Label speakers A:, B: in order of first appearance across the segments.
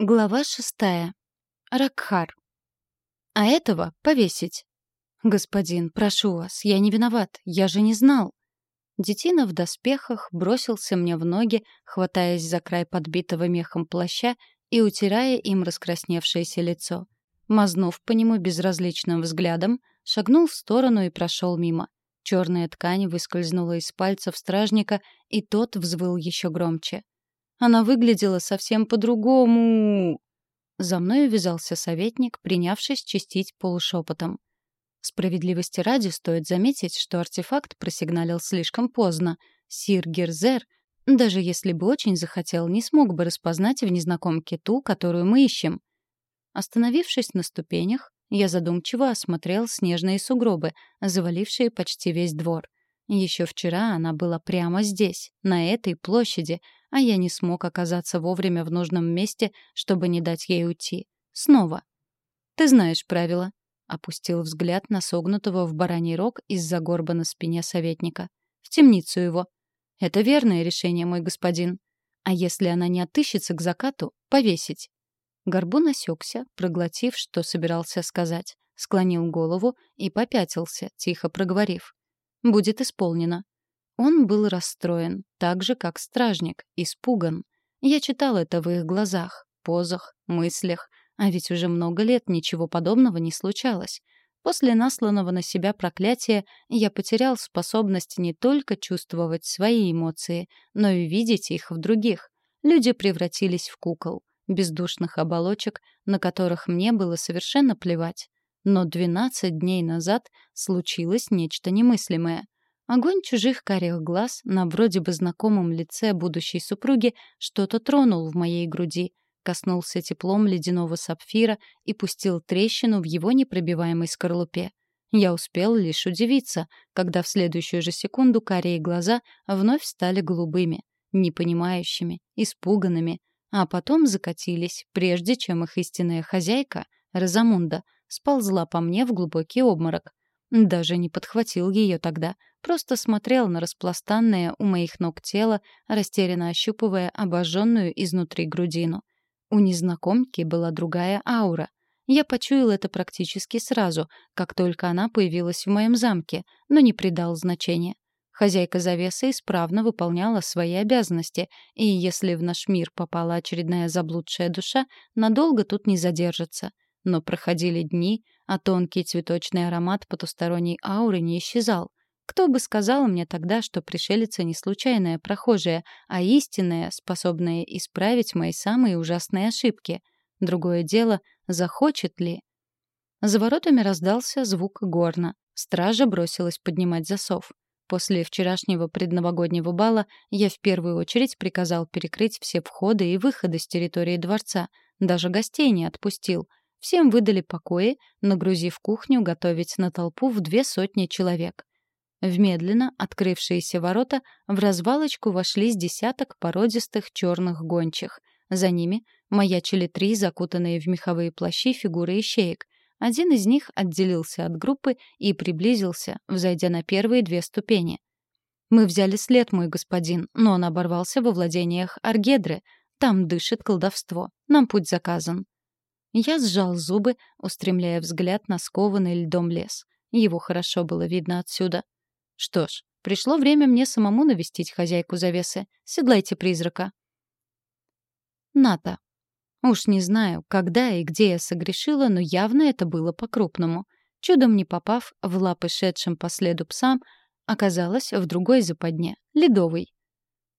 A: Глава шестая. Ракхар. А этого повесить. Господин, прошу вас, я не виноват, я же не знал. Детина в доспехах бросился мне в ноги, хватаясь за край подбитого мехом плаща и утирая им раскрасневшееся лицо. Мазнув по нему безразличным взглядом, шагнул в сторону и прошел мимо. Черная ткань выскользнула из пальцев стражника, и тот взвыл еще громче. Она выглядела совсем по-другому. За мной увязался советник, принявшись чистить полушепотом. Справедливости ради стоит заметить, что артефакт просигналил слишком поздно. Сир Герзер, даже если бы очень захотел, не смог бы распознать в незнакомке ту, которую мы ищем. Остановившись на ступенях, я задумчиво осмотрел снежные сугробы, завалившие почти весь двор. Еще вчера она была прямо здесь, на этой площади, а я не смог оказаться вовремя в нужном месте, чтобы не дать ей уйти. Снова. «Ты знаешь правила», — опустил взгляд на согнутого в бараний рог из-за горба на спине советника. «В темницу его». «Это верное решение, мой господин. А если она не отыщется к закату, повесить». Горбун осекся, проглотив, что собирался сказать, склонил голову и попятился, тихо проговорив. «Будет исполнено». Он был расстроен, так же, как стражник, испуган. Я читал это в их глазах, позах, мыслях, а ведь уже много лет ничего подобного не случалось. После насланного на себя проклятия я потерял способность не только чувствовать свои эмоции, но и видеть их в других. Люди превратились в кукол, бездушных оболочек, на которых мне было совершенно плевать. Но 12 дней назад случилось нечто немыслимое — Огонь чужих карих глаз на вроде бы знакомом лице будущей супруги что-то тронул в моей груди, коснулся теплом ледяного сапфира и пустил трещину в его непробиваемой скорлупе. Я успел лишь удивиться, когда в следующую же секунду карие глаза вновь стали голубыми, непонимающими, испуганными, а потом закатились, прежде чем их истинная хозяйка, Розамунда, сползла по мне в глубокий обморок. Даже не подхватил ее тогда, просто смотрел на распластанное у моих ног тело, растерянно ощупывая обожженную изнутри грудину. У незнакомки была другая аура. Я почуял это практически сразу, как только она появилась в моем замке, но не придал значения. Хозяйка завесы исправно выполняла свои обязанности, и если в наш мир попала очередная заблудшая душа, надолго тут не задержится. Но проходили дни, а тонкий цветочный аромат потусторонней ауры не исчезал. Кто бы сказал мне тогда, что пришелица не случайная прохожая, а истинная, способная исправить мои самые ужасные ошибки? Другое дело, захочет ли? За воротами раздался звук горна. Стража бросилась поднимать засов. После вчерашнего предновогоднего бала я в первую очередь приказал перекрыть все входы и выходы с территории дворца. Даже гостей не отпустил, Всем выдали покои, нагрузив кухню готовить на толпу в две сотни человек. В медленно открывшиеся ворота в развалочку вошли с десяток породистых черных гончих. За ними маячили три закутанные в меховые плащи фигуры ищеек. Один из них отделился от группы и приблизился, взойдя на первые две ступени. «Мы взяли след, мой господин, но он оборвался во владениях Аргедры. Там дышит колдовство. Нам путь заказан». Я сжал зубы, устремляя взгляд на скованный льдом лес. Его хорошо было видно отсюда. Что ж, пришло время мне самому навестить хозяйку завесы. Седлайте призрака. Ната. Уж не знаю, когда и где я согрешила, но явно это было по-крупному. Чудом не попав в лапы шедшим по следу псам, оказалась в другой западне, ледовой.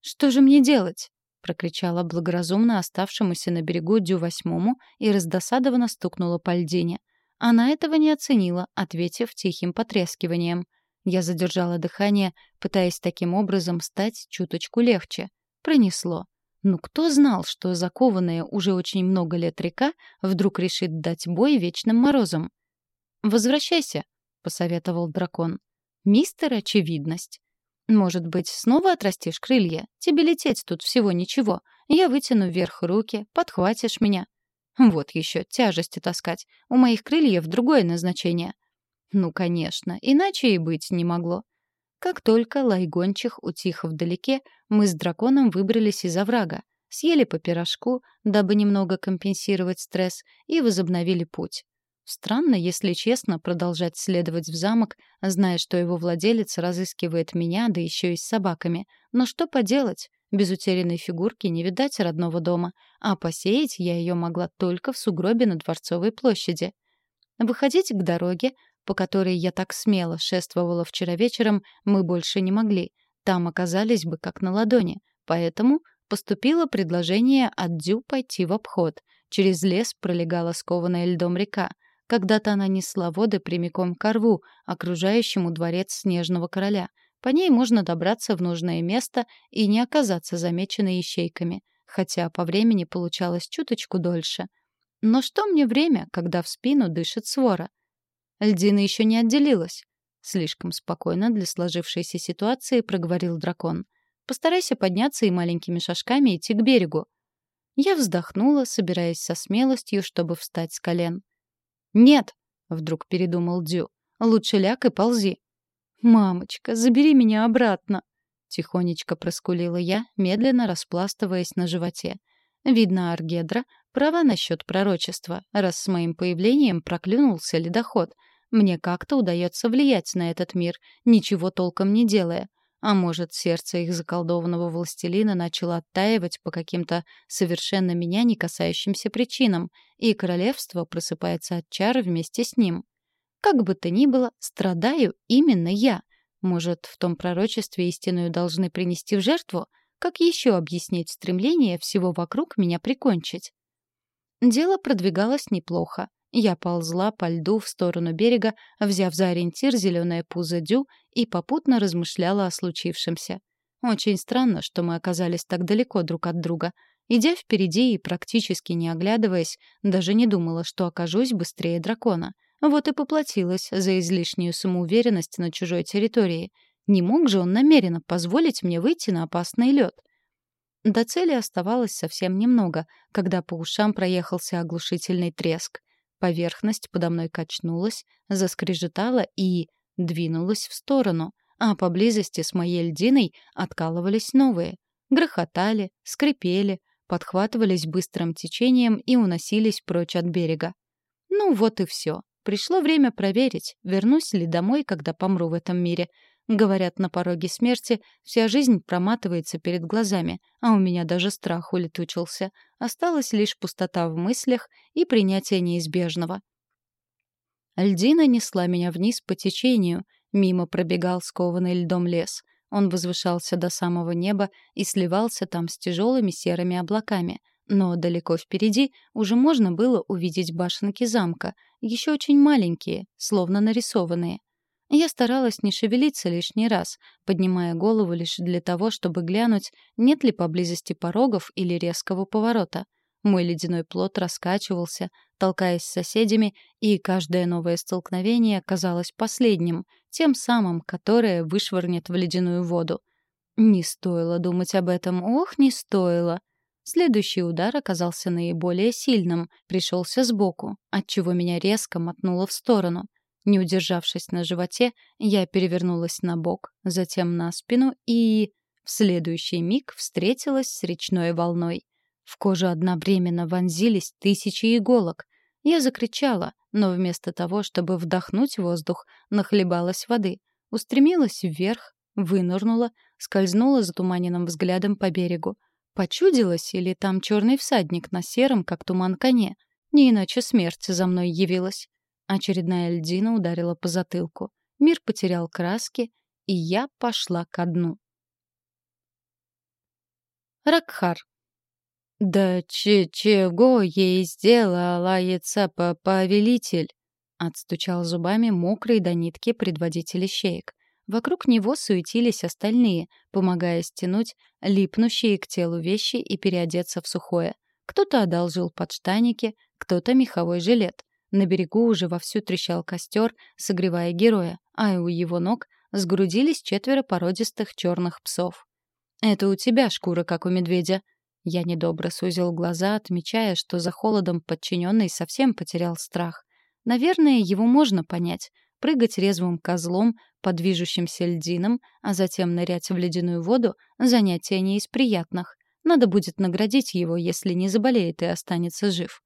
A: Что же мне делать? — прокричала благоразумно оставшемуся на берегу Дю восьмому и раздосадованно стукнула по льдине. Она этого не оценила, ответив тихим потрескиванием. Я задержала дыхание, пытаясь таким образом стать чуточку легче. Пронесло. Ну кто знал, что закованная уже очень много лет река вдруг решит дать бой вечным морозом? «Возвращайся», — посоветовал дракон. «Мистер Очевидность». Может быть, снова отрастишь крылья? Тебе лететь тут всего ничего. Я вытяну вверх руки, подхватишь меня. Вот еще, тяжести таскать. У моих крыльев другое назначение. Ну, конечно, иначе и быть не могло. Как только лайгончих утих вдалеке, мы с драконом выбрались из оврага. съели по пирожку, дабы немного компенсировать стресс, и возобновили путь. Странно, если честно, продолжать следовать в замок, зная, что его владелец разыскивает меня, да еще и с собаками. Но что поделать? Без утерянной фигурки не видать родного дома, а посеять я ее могла только в сугробе на Дворцовой площади. Выходить к дороге, по которой я так смело шествовала вчера вечером, мы больше не могли. Там оказались бы как на ладони. Поэтому поступило предложение от Дю пойти в обход. Через лес пролегала скованная льдом река. Когда-то она несла воды прямиком к рву, окружающему дворец Снежного Короля. По ней можно добраться в нужное место и не оказаться замеченной ищейками, хотя по времени получалось чуточку дольше. Но что мне время, когда в спину дышит свора? Льдина еще не отделилась. Слишком спокойно для сложившейся ситуации проговорил дракон. Постарайся подняться и маленькими шажками идти к берегу. Я вздохнула, собираясь со смелостью, чтобы встать с колен. «Нет», — вдруг передумал Дю, — «лучше ляг и ползи». «Мамочка, забери меня обратно», — тихонечко проскулила я, медленно распластываясь на животе. Видно, Аргедра права насчет пророчества, раз с моим появлением проклюнулся ледоход. Мне как-то удается влиять на этот мир, ничего толком не делая. А может, сердце их заколдованного властелина начало оттаивать по каким-то совершенно меня не касающимся причинам, и королевство просыпается от чар вместе с ним. Как бы то ни было, страдаю именно я. Может, в том пророчестве истинную должны принести в жертву? Как еще объяснить стремление всего вокруг меня прикончить? Дело продвигалось неплохо. Я ползла по льду в сторону берега, взяв за ориентир зеленое пузо Дю и попутно размышляла о случившемся. Очень странно, что мы оказались так далеко друг от друга. Идя впереди и практически не оглядываясь, даже не думала, что окажусь быстрее дракона. Вот и поплатилась за излишнюю самоуверенность на чужой территории. Не мог же он намеренно позволить мне выйти на опасный лед. До цели оставалось совсем немного, когда по ушам проехался оглушительный треск. Поверхность подо мной качнулась, заскрежетала и двинулась в сторону, а поблизости с моей льдиной откалывались новые. Грохотали, скрипели, подхватывались быстрым течением и уносились прочь от берега. Ну вот и все. Пришло время проверить, вернусь ли домой, когда помру в этом мире, Говорят, на пороге смерти вся жизнь проматывается перед глазами, а у меня даже страх улетучился. Осталась лишь пустота в мыслях и принятие неизбежного. Льдина несла меня вниз по течению, мимо пробегал скованный льдом лес. Он возвышался до самого неба и сливался там с тяжелыми серыми облаками. Но далеко впереди уже можно было увидеть башенки замка, еще очень маленькие, словно нарисованные. Я старалась не шевелиться лишний раз, поднимая голову лишь для того, чтобы глянуть, нет ли поблизости порогов или резкого поворота. Мой ледяной плод раскачивался, толкаясь с соседями, и каждое новое столкновение казалось последним, тем самым, которое вышвырнет в ледяную воду. Не стоило думать об этом, ох, не стоило. Следующий удар оказался наиболее сильным, пришелся сбоку, отчего меня резко мотнуло в сторону — не удержавшись на животе, я перевернулась на бок, затем на спину и... В следующий миг встретилась с речной волной. В кожу одновременно вонзились тысячи иголок. Я закричала, но вместо того, чтобы вдохнуть воздух, нахлебалась воды. Устремилась вверх, вынырнула, скользнула затуманенным взглядом по берегу. Почудилась или там черный всадник на сером, как туман коне? Не иначе смерть за мной явилась. Очередная льдина ударила по затылку. Мир потерял краски, и я пошла ко дну. Ракхар. «Да че чего ей сделала яйца повелитель?» — отстучал зубами мокрый до нитки предводитель ищеек. Вокруг него суетились остальные, помогая стянуть липнущие к телу вещи и переодеться в сухое. Кто-то одолжил подштаники, кто-то меховой жилет. На берегу уже вовсю трещал костер, согревая героя, а у его ног сгрудились четверо породистых черных псов. «Это у тебя шкура, как у медведя». Я недобро сузил глаза, отмечая, что за холодом подчиненный совсем потерял страх. Наверное, его можно понять. Прыгать резвым козлом по движущимся льдинам, а затем нырять в ледяную воду — занятие не из приятных. Надо будет наградить его, если не заболеет и останется жив.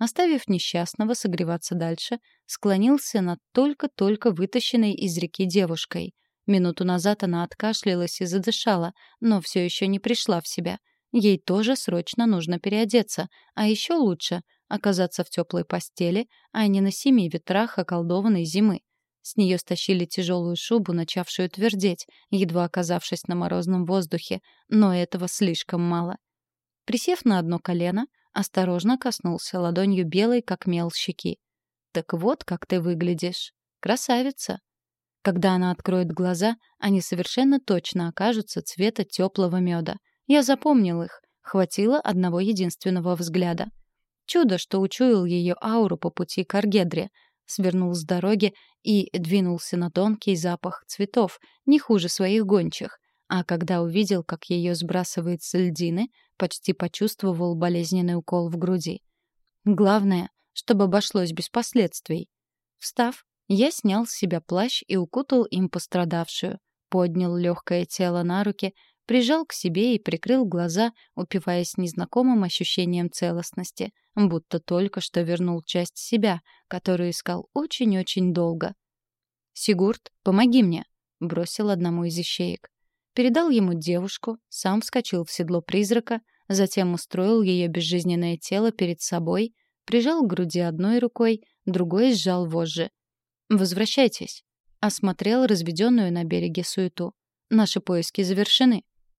A: Оставив несчастного согреваться дальше, склонился над только-только вытащенной из реки девушкой. Минуту назад она откашлялась и задышала, но все еще не пришла в себя. Ей тоже срочно нужно переодеться, а еще лучше — оказаться в теплой постели, а не на семи ветрах околдованной зимы. С нее стащили тяжелую шубу, начавшую твердеть, едва оказавшись на морозном воздухе, но этого слишком мало. Присев на одно колено, осторожно коснулся ладонью белой, как мел, щеки. «Так вот, как ты выглядишь. Красавица!» Когда она откроет глаза, они совершенно точно окажутся цвета теплого меда. Я запомнил их. Хватило одного единственного взгляда. Чудо, что учуял ее ауру по пути к Аргедре. Свернул с дороги и двинулся на тонкий запах цветов, не хуже своих гончих. А когда увидел, как ее сбрасывает с льдины, почти почувствовал болезненный укол в груди. Главное, чтобы обошлось без последствий. Встав, я снял с себя плащ и укутал им пострадавшую, поднял легкое тело на руки, прижал к себе и прикрыл глаза, упиваясь незнакомым ощущением целостности, будто только что вернул часть себя, которую искал очень-очень долго. «Сигурд, помоги мне!» — бросил одному из ищеек. Передал ему девушку, сам вскочил в седло призрака, затем устроил ее безжизненное тело перед собой, прижал к груди одной рукой, другой сжал вожжи. «Возвращайтесь!» — осмотрел разведенную на береге суету. «Наши поиски завершены».